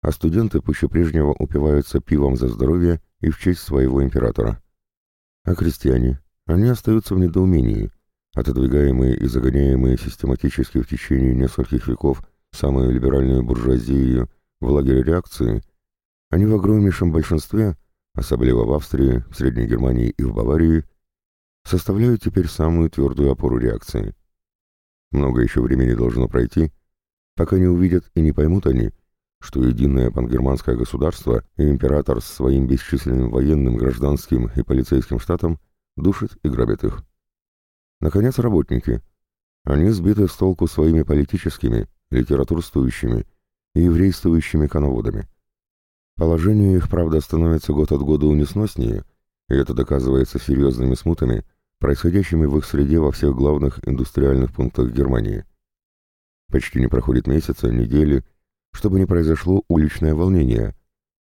а студенты пуще прежнего упиваются пивом за здоровье и в честь своего императора. А крестьяне, они остаются в недоумении, отодвигаемые и загоняемые систематически в течение нескольких веков самую либеральную буржуазию в лагере реакции, они в огромнейшем большинстве, особенно в Австрии, в Средней Германии и в Баварии, составляют теперь самую твердую опору реакции. Много еще времени должно пройти, пока не увидят и не поймут они, что единое пангерманское государство и император с своим бесчисленным военным, гражданским и полицейским штатом душит и грабит их. Наконец, работники. Они сбиты с толку своими политическими, литературствующими и еврействующими коноводами. Положение их, правда, становится год от года унесноснее, и это доказывается серьезными смутами, происходящими в их среде во всех главных индустриальных пунктах Германии. Почти не проходит месяца, недели, чтобы не произошло уличное волнение,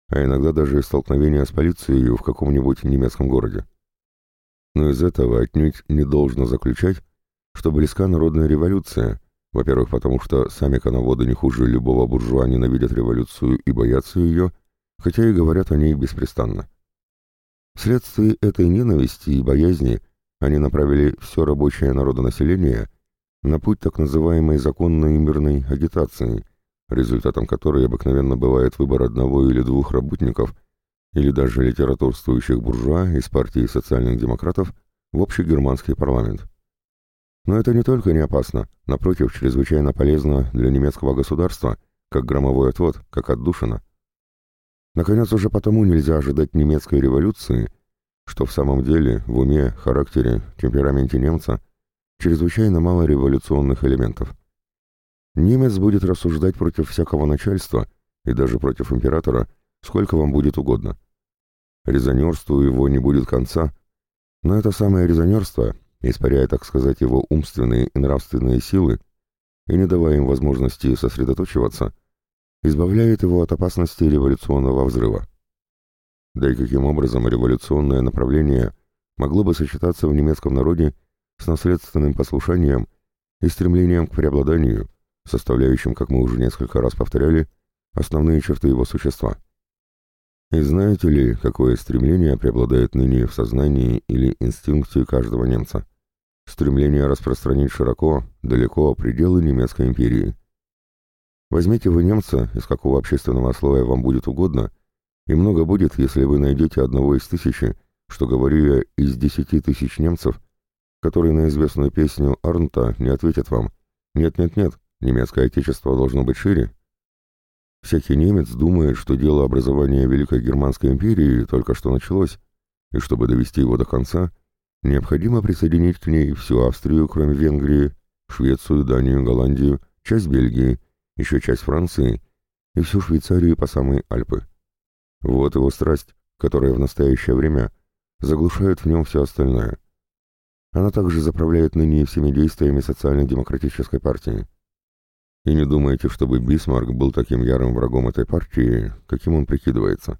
а иногда даже столкновение с полицией в каком-нибудь немецком городе. Но из этого отнюдь не должно заключать, что близка народная революция, во-первых, потому что сами коноводы не хуже любого буржуа ненавидят революцию и боятся ее, хотя и говорят о ней беспрестанно. Вследствие этой ненависти и боязни они направили все рабочее народонаселение на путь так называемой законной и мирной агитации, результатом которой обыкновенно бывает выбор одного или двух работников или даже литературствующих буржуа из партии социальных демократов в общий германский парламент. Но это не только не опасно, напротив, чрезвычайно полезно для немецкого государства, как громовой отвод, как отдушина. Наконец, уже потому нельзя ожидать немецкой революции, что в самом деле в уме, характере, темпераменте немца чрезвычайно мало революционных элементов. Немец будет рассуждать против всякого начальства и даже против императора, сколько вам будет угодно. Резонерству его не будет конца, но это самое резонерство, испаряя, так сказать, его умственные и нравственные силы и не давая им возможности сосредоточиваться – избавляет его от опасности революционного взрыва. Да и каким образом революционное направление могло бы сочетаться в немецком народе с наследственным послушанием и стремлением к преобладанию, составляющим, как мы уже несколько раз повторяли, основные черты его существа. И знаете ли, какое стремление преобладает ныне в сознании или инстинкте каждого немца? Стремление распространить широко, далеко пределы немецкой империи – Возьмите вы немца, из какого общественного слоя вам будет угодно, и много будет, если вы найдете одного из тысячи, что говорю я, из десяти тысяч немцев, которые на известную песню Арнта не ответят вам «Нет-нет-нет, немецкое отечество должно быть шире». Всякий немец думает, что дело образования Великой Германской империи только что началось, и чтобы довести его до конца, необходимо присоединить к ней всю Австрию, кроме Венгрии, Швецию, Данию, Голландию, часть Бельгии, еще часть Франции и всю Швейцарию по самые Альпы. Вот его страсть, которая в настоящее время заглушает в нем все остальное. Она также заправляет ныне всеми действиями социально-демократической партии. И не думайте, чтобы Бисмарк был таким ярым врагом этой партии, каким он прикидывается.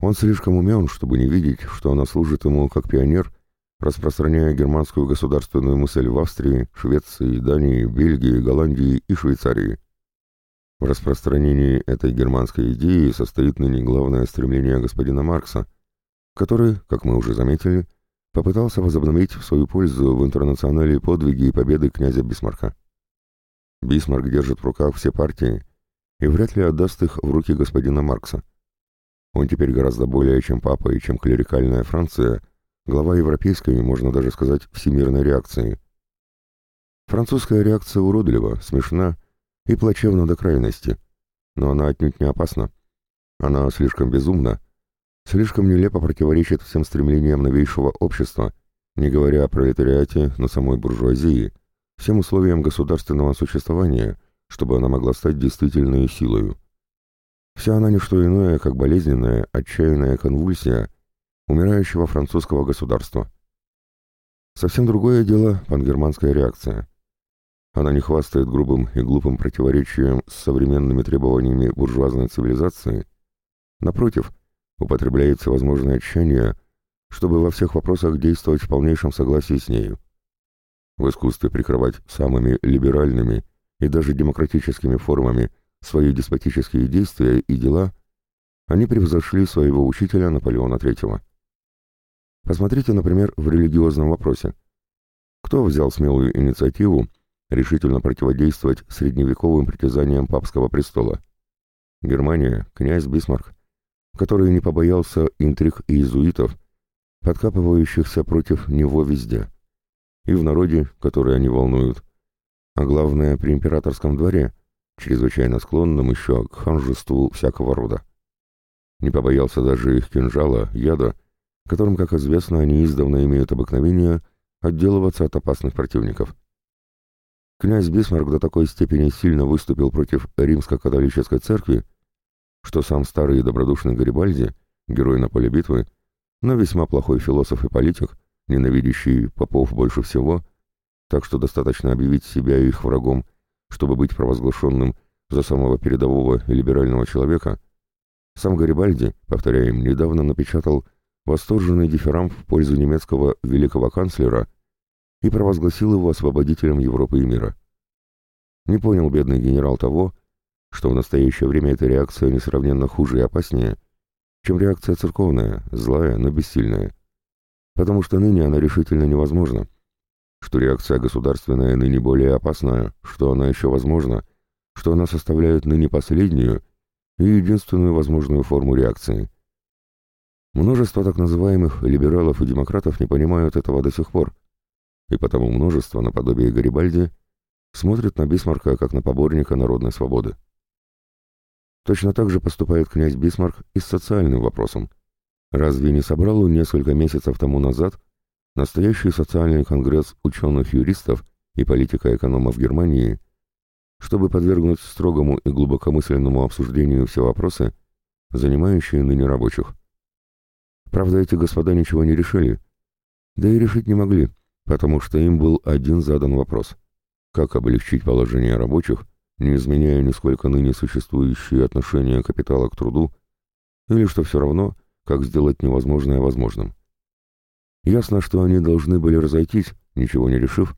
Он слишком умен, чтобы не видеть, что она служит ему как пионер, распространяя германскую государственную мысль в Австрии, Швеции, Дании, Бельгии, Голландии и Швейцарии. В распространении этой германской идеи состоит ныне главное стремление господина Маркса, который, как мы уже заметили, попытался возобновить в свою пользу в интернационале подвиги и победы князя Бисмарка. Бисмарк держит в руках все партии и вряд ли отдаст их в руки господина Маркса. Он теперь гораздо более, чем папа и чем клерикальная Франция, глава европейской, можно даже сказать, всемирной реакции. Французская реакция уродлива, смешна и плачевна до крайности, но она отнюдь не опасна. Она слишком безумна, слишком нелепо противоречит всем стремлениям новейшего общества, не говоря о пролетариате, но самой буржуазии, всем условиям государственного существования, чтобы она могла стать действительной силой. Вся она не что иное, как болезненная, отчаянная конвульсия умирающего французского государства. Совсем другое дело пангерманская реакция. Она не хвастает грубым и глупым противоречием с современными требованиями буржуазной цивилизации. Напротив, употребляет всевозможные отчаяния, чтобы во всех вопросах действовать в полнейшем согласии с нею. В искусстве прикрывать самыми либеральными и даже демократическими формами свои деспотические действия и дела, они превзошли своего учителя Наполеона III. Посмотрите, например, в религиозном вопросе. Кто взял смелую инициативу решительно противодействовать средневековым притязаниям папского престола? Германия, князь Бисмарк, который не побоялся интриг иезуитов, подкапывающихся против него везде, и в народе, который они волнуют, а главное при императорском дворе, чрезвычайно склонным еще к ханжеству всякого рода. Не побоялся даже их кинжала, яда, которым, как известно, они издавна имеют обыкновение отделываться от опасных противников. Князь Бисмарк до такой степени сильно выступил против римско-католической церкви, что сам старый и добродушный Гарибальди, герой на поле битвы, но весьма плохой философ и политик, ненавидящий попов больше всего, так что достаточно объявить себя их врагом, чтобы быть провозглашенным за самого передового либерального человека, сам Гарибальди, повторяем, недавно напечатал восторженный дифирам в пользу немецкого великого канцлера и провозгласил его освободителем Европы и мира. Не понял бедный генерал того, что в настоящее время эта реакция несравненно хуже и опаснее, чем реакция церковная, злая, но бессильная. Потому что ныне она решительно невозможна, что реакция государственная ныне более опасная, что она еще возможна, что она составляет ныне последнюю и единственную возможную форму реакции. Множество так называемых либералов и демократов не понимают этого до сих пор, и потому множество, наподобие Гарибальди, смотрит на Бисмарка как на поборника народной свободы. Точно так же поступает князь Бисмарк и с социальным вопросом. Разве не собрал он несколько месяцев тому назад настоящий социальный конгресс ученых-юристов и политика-экономов Германии, чтобы подвергнуть строгому и глубокомысленному обсуждению все вопросы, занимающие ныне рабочих? Правда, эти господа ничего не решили, да и решить не могли, потому что им был один задан вопрос – как облегчить положение рабочих не изменяя нисколько ныне существующие отношения капитала к труду, или, что все равно, как сделать невозможное возможным. Ясно, что они должны были разойтись, ничего не решив,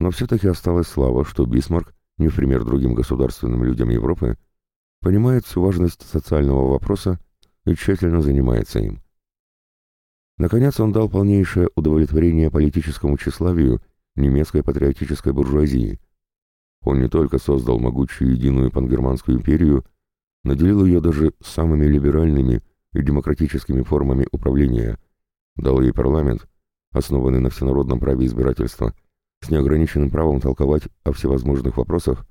но все-таки осталась слава, что Бисмарк, не в пример другим государственным людям Европы, понимает всю важность социального вопроса и тщательно занимается им. Наконец он дал полнейшее удовлетворение политическому тщеславию немецкой патриотической буржуазии – он не только создал могучую единую пангерманскую империю, наделил ее даже самыми либеральными и демократическими формами управления, дал ей парламент, основанный на всенародном праве избирательства, с неограниченным правом толковать о всевозможных вопросах,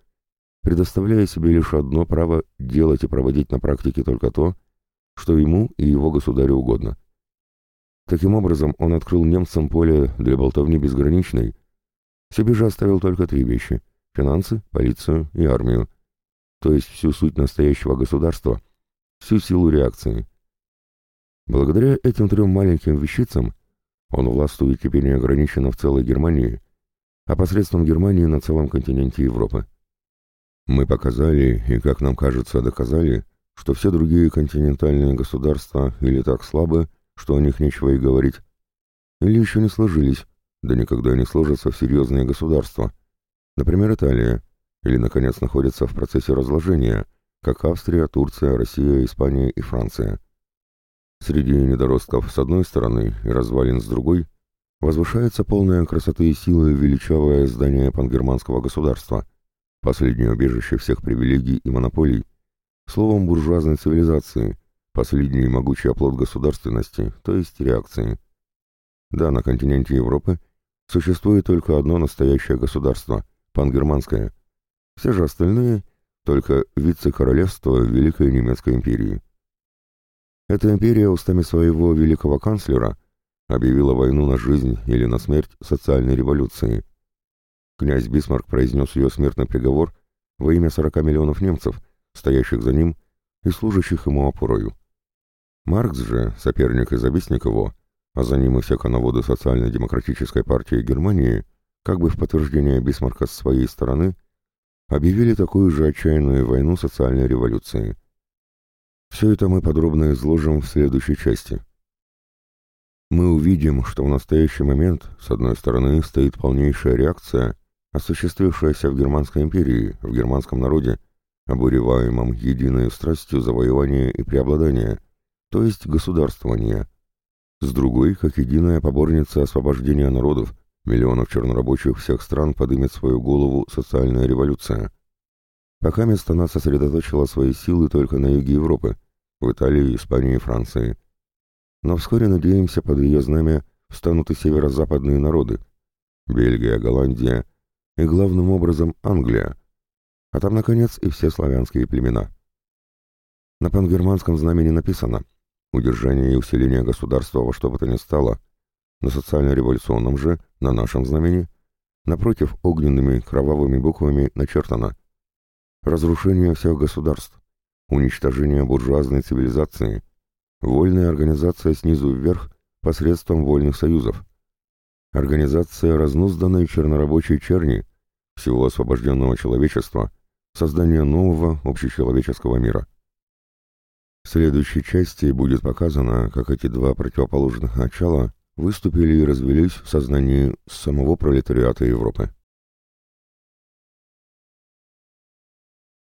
предоставляя себе лишь одно право делать и проводить на практике только то, что ему и его государю угодно. Таким образом, он открыл немцам поле для болтовни безграничной, себе же оставил только три вещи — финансы, полицию и армию, то есть всю суть настоящего государства, всю силу реакции. Благодаря этим трем маленьким вещицам он властвует теперь неограниченно в целой Германии, а посредством Германии на целом континенте Европы. Мы показали, и, как нам кажется, доказали, что все другие континентальные государства или так слабы, что о них нечего и говорить, или еще не сложились, да никогда не сложатся в серьезные государства, например, Италия, или, наконец, находятся в процессе разложения, как Австрия, Турция, Россия, Испания и Франция. Среди недоростков с одной стороны и развалин с другой возвышается полная красоты и силы величавое здание пангерманского государства, последнее убежище всех привилегий и монополий, словом буржуазной цивилизации, последний могучий оплот государственности, то есть реакции. Да, на континенте Европы существует только одно настоящее государство – пангерманское. Все же остальные – только вице-королевство Великой Немецкой империи. Эта империя устами своего великого канцлера объявила войну на жизнь или на смерть социальной революции. Князь Бисмарк произнес ее смертный приговор во имя 40 миллионов немцев, стоящих за ним и служащих ему опорою. Маркс же, соперник и завистник его, а за ним и все коноводы социально-демократической партии Германии, как бы в подтверждение Бисмарка с своей стороны, объявили такую же отчаянную войну социальной революции. Все это мы подробно изложим в следующей части. Мы увидим, что в настоящий момент, с одной стороны, стоит полнейшая реакция, осуществившаяся в Германской империи, в германском народе, обуреваемом единой страстью завоевания и преобладания, то есть государствования, с другой, как единая поборница освобождения народов, миллионов чернорабочих всех стран подымет свою голову социальная революция. Пока место она сосредоточила свои силы только на юге Европы, в Италии, Испании и Франции. Но вскоре, надеемся, под ее знамя встанут и северо-западные народы, Бельгия, Голландия и, главным образом, Англия, а там, наконец, и все славянские племена. На пангерманском знамени написано – удержание и усиление государства во что бы то ни стало, на социально-революционном же, на нашем знамени, напротив огненными кровавыми буквами начертано разрушение всех государств, уничтожение буржуазной цивилизации, вольная организация снизу вверх посредством вольных союзов, организация разнузданной чернорабочей черни, всего освобожденного человечества, создание нового общечеловеческого мира. В следующей части будет показано, как эти два противоположных начала выступили и развелись в сознании самого пролетариата Европы.